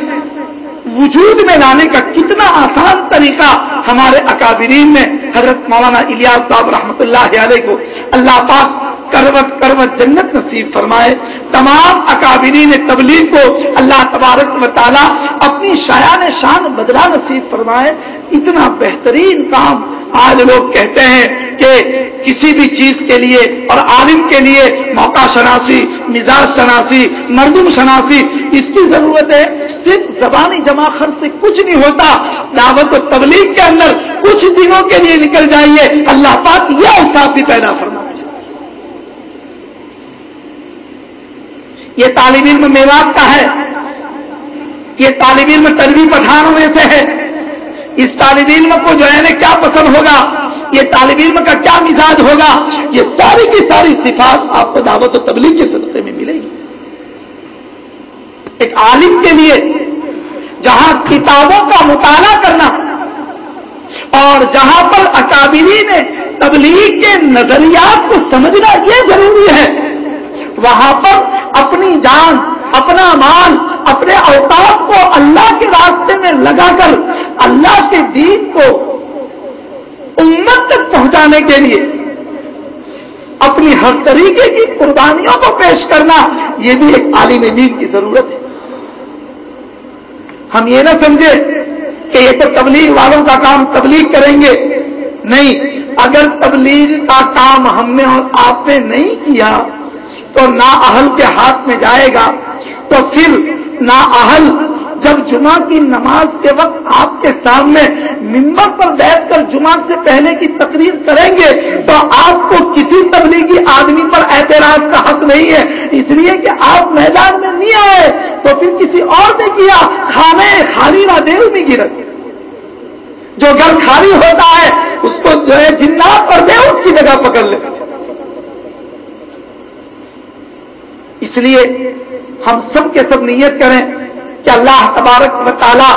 وجود میں لانے کا کتنا آسان طریقہ ہمارے اکابرین میں حضرت مولانا الیاس صاحب رحمۃ اللہ علیہ کو اللہ پاک کروٹ کروٹ جنت نصیب فرمائے۔ تمام اکابرین تبلیغ کو اللہ تبارک و تعالی اپنی شایان شان بدلا نصیب فرمائے۔ اتنا بہترین کام آج لوگ کہتے ہیں کہ کسی بھی چیز کے لیے اور عالم کے لیے موقع شناسی، مزاج شناسی، مردم شناسی، اس کی ضرورت ہے۔ صرف زبانی جمع خرچ سے کچھ نہیں ہوتا۔ دعوت و تبلیغ کے اندر کچھ دنوں کے لیے نکل جائیے۔ اللہ پاک یہ اوساف بھی پیدا فرما یہ طالب علم میوات کا ہے۔ یہ طالب علم تنوی پٹھانوں میں سے ہے۔ اس طالب علم کو جو ہے نا کیا پسند ہوگا؟ یہ طالب علم کا کیا مزاج ہوگا؟ یہ ساری کی ساری صفات آپ کو دعوت و تبلیغ کے صدقے میں ملے گی۔ ایک عالم کے لیے جہاں کتابوں کا مطالعہ کرنا اور جہاں پر اکابری نے تبلیغ کے نظریات کو سمجھنا یہ ضروری ہے۔ وہاں پر اپنی جان، اپنا مان اپنے اوقات کو اللہ کے راستے میں لگا کر اللہ کے دین کو امت تک پہنچانے کے لیے اپنی ہر طریقے کی قربانیوں کو پیش کرنا، یہ بھی ایک عالم دین کی ضرورت ہے۔ ہم یہ نہ سمجھے کہ یہ تو تبلیغ والوں کا کام تبلیغ کریں گے۔ نہیں، اگر تبلیغ کا کام ہم نے اور آپ نے نہیں کیا تو نا اہل کے ہاتھ میں جائے گا تو پھر نا اہل جب جمعہ کی نماز کے وقت آپ کے سامنے ممبر پر بیٹھ کر جمعہ سے پہلے کی تقریر کریں گے تو آپ کو کسی تبلیغی آدمی پر اعتراض کا حق نہیں ہے۔ اس لیے کہ آپ میدان میں نہیں آئے تو پھر کسی اور نے کیا؟ کھانے خالی نہ دیو میں گرت جو گھر خالی ہوتا ہے، اس کو جو ہے جنات اور دے اس کی جگہ پکڑ لیتے اس لیے ہم سب کے سب نیت کریں کہ اللہ تبارک و تعالی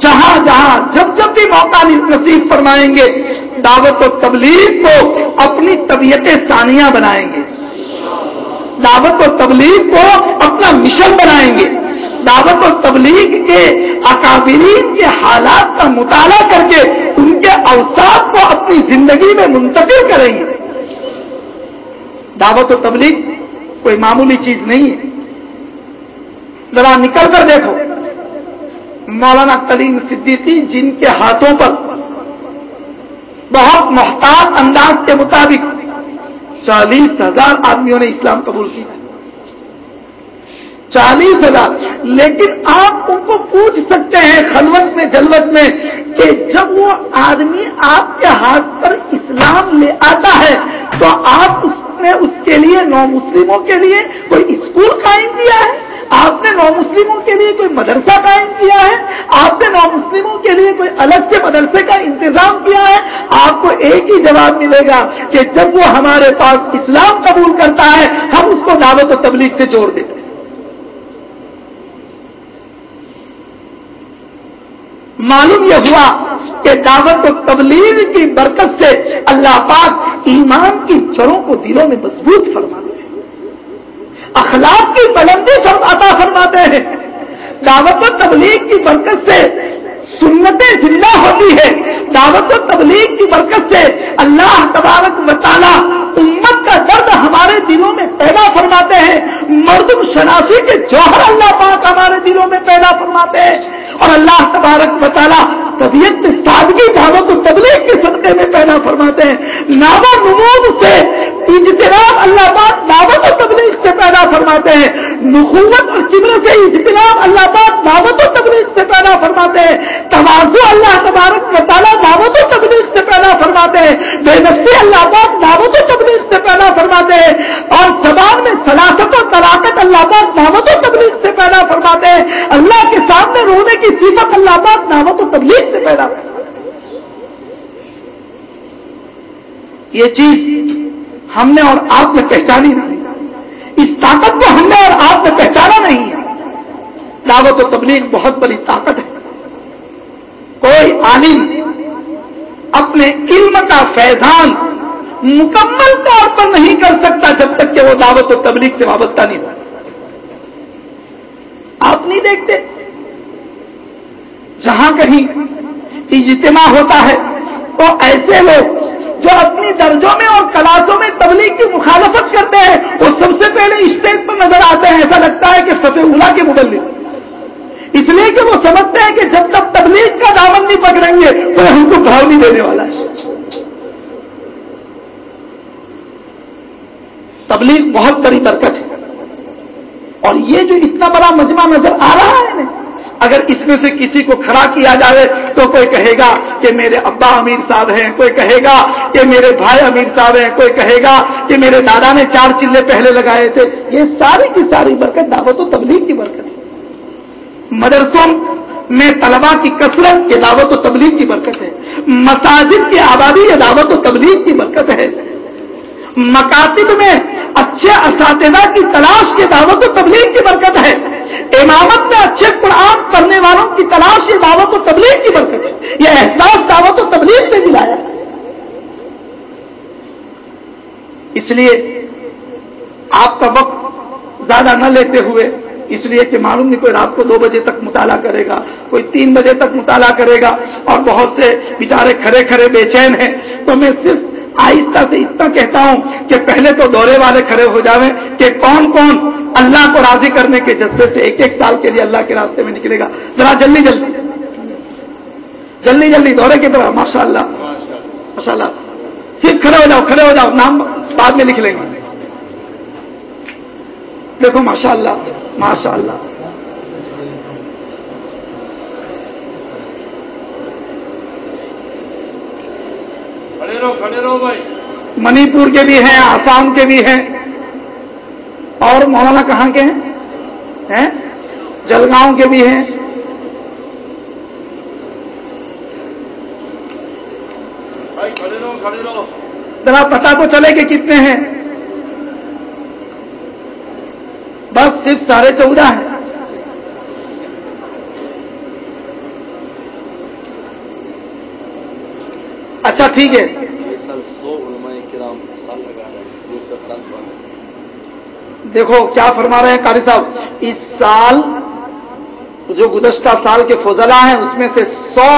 جہاں جہاں جب جب بھی موقع نصیب فرمائیں گے، دعوت و تبلیغ کو اپنی طبیعت ثانیہ بنائیں گے۔ دعوت و تبلیغ کو اپنا مشن بنائیں گے۔ دعوت و تبلیغ کے اکابرین کے حالات کا مطالعہ کر کے ان کے اوساف کو اپنی زندگی میں منتقل کریں گے۔ دعوت و تبلیغ کوئی معمولی چیز نہیں ہے۔ ذرا نکل کر دیکھو۔ مولانا کلیم صدیقی جن کے ہاتھوں پر بہت محتاط انداز کے مطابق چالیس ہزار آدمیوں نے اسلام قبول کیا۔ چالیس ہزار۔ لیکن آپ ان کو پوچھ سکتے ہیں خلوت میں، جلوت میں کہ جب وہ آدمی آپ کے ہاتھ پر اسلام لے آتا ہے تو آپ اس نے اس کے لیے نو مسلموں کے لیے کوئی اسکول قائم کیا ہے؟ آپ نے نو مسلموں کے لیے کوئی مدرسہ قائم کیا ہے؟ آپ نے نو مسلموں کے لیے کوئی الگ سے مدرسے کا انتظام کیا ہے؟ آپ کو ایک ہی جواب ملے گا کہ جب وہ ہمارے پاس اسلام قبول کرتا ہے، ہم اس کو دعوت و تبلیغ سے جوڑ دیتے معلوم یہ ہوا کہ دعوت و تبلیغ کی برکت سے اللہ پاک ایمان کی جڑوں کو دلوں میں مضبوط فرماتے ہیں۔ اخلاق کی بلندی عطا فرماتے ہیں۔ دعوت و تبلیغ کی برکت سے سنتیں زندہ ہوتی ہے۔ دعوت و تبلیغ کی برکت سے اللہ تبارک و تعالی امت کا درد ہمارے دلوں میں پیدا فرماتے ہیں۔ مردم شناسی کے جوہر اللہ پاک ہمارے دلوں میں پیدا فرماتے ہیں۔ اور اللہ تبارک مطالعہ طبیعت میں سادگی دعوت و تبلیغ کے صدقے میں پیدا فرماتے ہیں۔ نام نمود سے اجتناب اللہ پاک دعوت و تبلیغ سے پیدا پیدا فرماتے ہیں۔ نخوت اور کبر سے اجتناب اللہ پاک دعوت و تبلیغ سے پیدا فرماتے ہیں۔ توازو اللہ تبارک و تعالیٰ دعوت و تبلیغ سے پیدا فرماتے ہیں۔ بے نفسی اللہ پاک دعوت و تبلیغ سے پیدا فرماتے ہیں۔ اور زبان میں سلاست و طلاقت اللہ پاک دعوت و تبلیغ سے پیدا فرماتے ہیں۔ اللہ کے سامنے رونے کی صفت اللہ پاک دعوت و تبلیغ سے پیدا یہ چیز ہم نے اور آپ نے پہچانی نہیں اس طاقت کو ہم نے اور آپ نے پہچانا نہیں۔ ہے دعوت و تبلیغ بہت بڑی طاقت ہے۔ کوئی عالم اپنے علم کا فیضان مکمل طور پر نہیں کر سکتا جب تک کہ وہ دعوت و تبلیغ سے وابستہ نہیں ہو۔ آپ نہیں دیکھتے؟ جہاں کہیں اجتماع ہوتا ہے۔ تو ایسے لوگ جو اپنی درجوں میں اور کلاسوں میں تبلیغ کی مخالفت کرتے ہیں، وہ سب سے پہلے اسٹیج پر نظر آتے ہیں۔ ایسا لگتا ہے کہ فتح اولا کے مبلک اس لیے کہ وہ سمجھتے ہیں کہ جب تک تبلیغ کا دامن نہیں پکڑیں گے تو ہم کو بھاؤ نہیں دینے والا ہے۔ تبلیغ بہت بڑی برکت ہے۔ اور یہ جو اتنا بڑا مجمع نظر آ رہا ہے نا اگر اس میں سے کسی کو کھڑا کیا جائے تو کوئی کہے گا کہ میرے ابا امیر صاحب ہیں، کوئی کہے گا کہ میرے بھائی امیر صاحب ہیں، کوئی کہے گا کہ میرے دادا نے چار چلے پہلے لگائے تھے۔ یہ ساری کی ساری برکت، دعوت و تبلیغ کی برکت ہے۔ مدرسوں میں طلبا کی کثرت یہ دعوت و تبلیغ کی برکت ہے۔ مساجد کی آبادی یہ دعوت و تبلیغ کی برکت ہے۔ مکاتب میں اچھے اساتذہ کی تلاش کی دعوت و تبلیغ کی برکت ہے۔ امامت میں اچھے قرآن پڑھنے والوں کی تلاش یہ دعوت و تبلیغ کی برکت ہے۔ یہ احساس دعوت و تبلیغ نے دلایا اس لیے آپ کا وقت زیادہ نہ لیتے ہوئے، اس لیے کہ معلوم نہیں کوئی رات کو دو بجے تک مطالعہ کرے گا، کوئی تین بجے تک مطالعہ کرے گا اور بہت سے بیچارے کھڑے کھڑے بے چین ہیں۔ تو میں صرف آہستہ سے اتنا کہتا ہوں کہ پہلے تو دورے والے کھڑے ہو جاویں کہ کون کون اللہ کو راضی کرنے کے جذبے سے ایک ایک سال کے لیے اللہ کے راستے میں نکلے گا۔ ذرا جلدی جلدی۔ جلدی جلدی دورے کی طرح ماشاء اللہ ماشاء اللہ صرف کھڑے ہو جاؤ، کھڑے ہو جاؤ، نام بعد میں لکھ لیں گے۔ دیکھو ماشاء اللہ ماشاء اللہ کھڑے رہو کھڑے رہو بھائی منی پور کے بھی ہیں آسام کے بھی ہیں۔ اور مولانا کہاں کے ہیں؟ جلگاؤں کے بھی ہیں۔ ذرا پتا تو چلے کہ کتنے ہیں۔ بس صرف ساڑھے چودہ ہیں اچھا ٹھیک ہے یہ سال سو علماء کرام سال لگا رہے ہیں دوسرا سال بند دیکھو کیا فرما رہے ہیں قاری صاحب اس سال جو گزشتہ سال کے فضلہ ہیں اس میں سے سو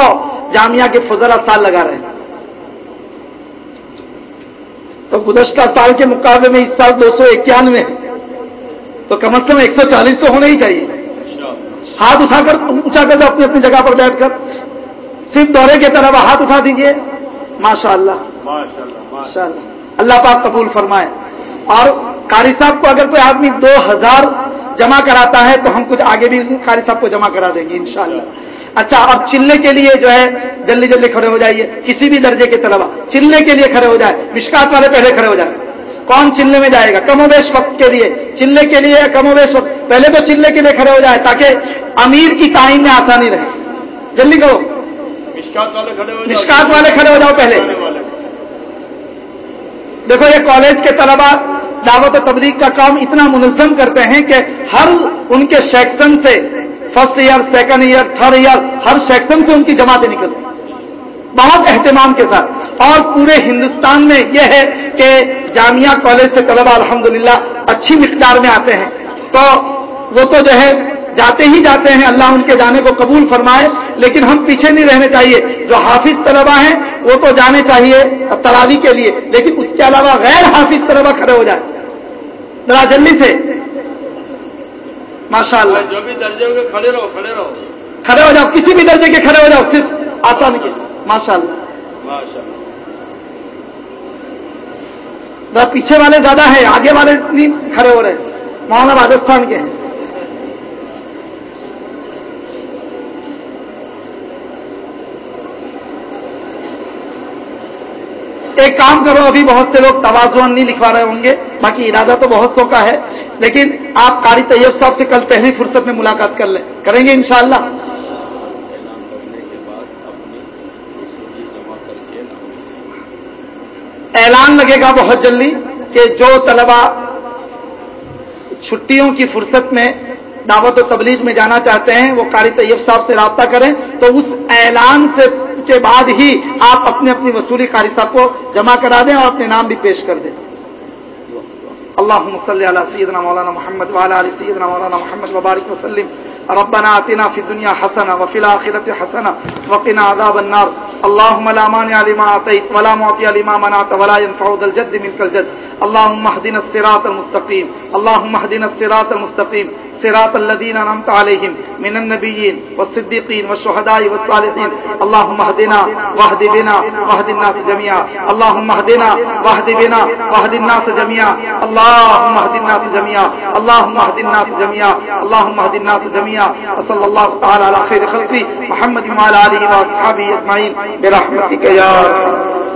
جامعہ کے فضلہ سال لگا رہے ہیں۔ تو گزشتہ سال کے مقابلے میں اس سال دو سو اکیانوے تو کم از کم ایک سو چالیس تو ہونا ہی چاہیے۔ ہاتھ اٹھا کر اونچا کر دو اپنی اپنی جگہ پر بیٹھ کر صرف دورے کے طرف ہاتھ اٹھا دیجیے۔ ماشاء اللہ ماشاء اللہ اللہ پاک قبول فرمائے۔ اور قاری صاحب کو اگر کوئی آدمی دو ہزار جمع کراتا ہے تو ہم کچھ آگے بھی قاری صاحب کو جمع کرا دیں گے انشاءاللہ۔ اچھا اب چلنے کے لیے جو ہے جلدی جلدی کھڑے ہو جائیے۔ کسی بھی درجے کے طلبا چلنے کے لیے کھڑے ہو جائے۔ مشکات والے پہلے کھڑے ہو جائے کون چلنے میں جائے گا؟ کم و بیش وقت کے لیے۔ چلنے کے لیے کم و بیش وقت؟ پہلے تو چلنے کے لیے کھڑے ہو جائے تاکہ امیر کی تعین میں آسانی رہے۔ جلدی کرو مشکات والے کھڑے ہو جاؤ۔ پہلے۔ دیکھو یہ کالج کے طلبا دعوت و تبلیغ کا کام اتنا منظم کرتے ہیں کہ ہر ان کے سیکشن سے first year second year third year ہر سیکشن سے ان کی جماعتیں نکلتی بہت اہتمام کے ساتھ۔ اور پورے ہندوستان میں یہ ہے کہ جامعہ کالج سے طلبا الحمدللہ اچھی مقدار میں آتے ہیں۔ تو وہ تو جو ہے جاتے ہی جاتے ہیں اللہ ان کے جانے کو قبول فرمائے لیکن ہم پیچھے نہیں رہنے چاہیے۔ جو حافظ طلبا ہیں وہ تو جانے چاہیے تراوی کے لیے لیکن اس کے علاوہ غیر حافظ طلبا کھڑے ہو جائیں۔ ذرا جلدی سے۔ ماشاء اللہ جو بھی درجے ہو گئے کھڑے رہو کھڑے رہو۔ کھڑے ہو جاؤ کسی بھی درجے کے کھڑے ہو جاؤ صرف آسان کے ماشاء اللہ ماشاء اللہ ذرا پیچھے والے زیادہ ہیں آگے والے نہیں کھڑے ہو رہے۔ مولانا راجستھان کے ہیں۔ ایک کام کرو، ابھی بہت سے لوگ توازن نہیں لکھوا رہے ہوں گے، باقی ارادہ تو بہت سو کا ہے، لیکن آپ قاری طیب صاحب سے کل پہلی فرصت میں ملاقات کر لیں۔ کریں گے انشاءاللہ۔ اعلان اعلان لگے گا بہت جلدی کہ جو طلبا چھٹیوں کی فرصت میں دعوت و تبلیغ میں جانا چاہتے ہیں، وہ قاری طیب صاحب سے رابطہ کریں تو اس اعلان سے کے بعد ہی آپ اپنے اپنی وصولی قاری صاحب کو جمع کرا دیں اور اپنے نام بھی پیش کر دیں۔ اللهم صل على سيدنا مولانا محمد وعلى ال سيدنا مولانا محمد وبارك وسلم۔ ربنا آتنا في الدنيا حسنه وفي الاخره حسنه وقنا عذاب النار۔ اللهم لا مانع لما اعطيت ولا معطي لما منعت ولا ينفع ذا الجد منك الجد۔ اللهم اهدنا الصراط المستقيم. اللهم اهدنا الصراط المستقيم. صراط الذين انعمت عليهم من النبيين والصديقين والشهداء والصالحين. اللهم اهدنا واهد بنا واهد الناس جميعا. اللهم اهدنا واهد بنا واهد الناس جميعا. اللهم اهد الناس جميعا. اللهم اهد الناس جميعا. اللهم اهد الناس جميعا. وصلى الله تعالى على خير خلقه محمد وعلى اله واصحابه اجمعين برحمتك يا ارحم